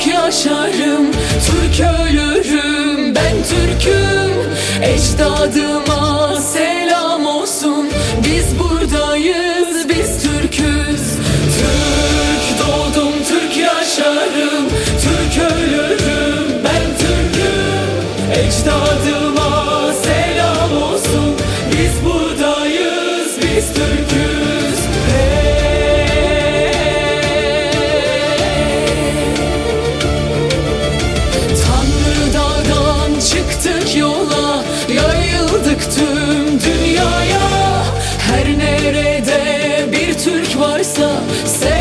Türk yaşarım, Türk ölürüm. Ben Türk'üm, ecdadıma varsa sen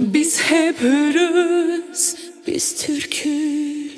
Biz hep hürüz, biz Türk'üz